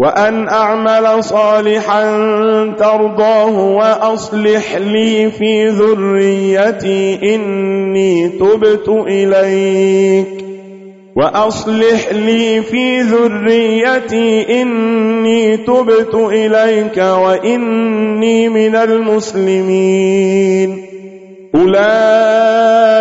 وأن أعمل صالحا ترضاه وأصلح لي في ذريتي إني تبت إليك وأصلح لي في ذريتي إني تبت إليك وإني من المسلمين أولئك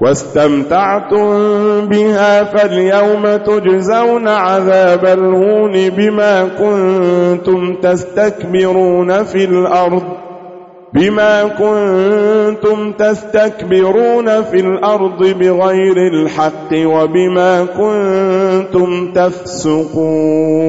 واستمتعتم بها فاليوم تجزون عذاب الهون بما كنتم تستكبرون في الأرض بما كنتم تستكبرون في الأرض بغير الحق وبما كنتم تفسقون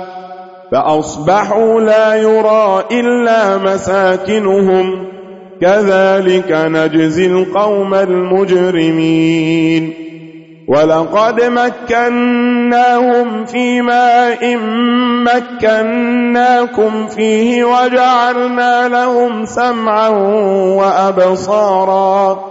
فأصبحوا لا يرى إلا مساكنهم كذلك نجزي القوم المجرمين ولقد مكناهم في ماء مكناكم فيه وجعلنا لهم سمعا وأبصارا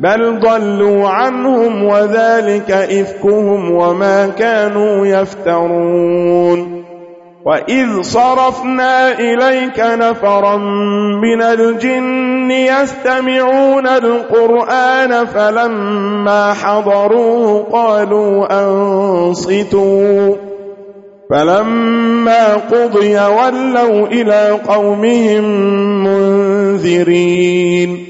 بل ضلوا عنهم وذلك إفكهم وما كانوا يفترون وإذ صرفنا إليك نفرا من الجن يستمعون القرآن فلما حضروا قالوا أنصتوا فلما قضي ولوا إلى قومهم منذرين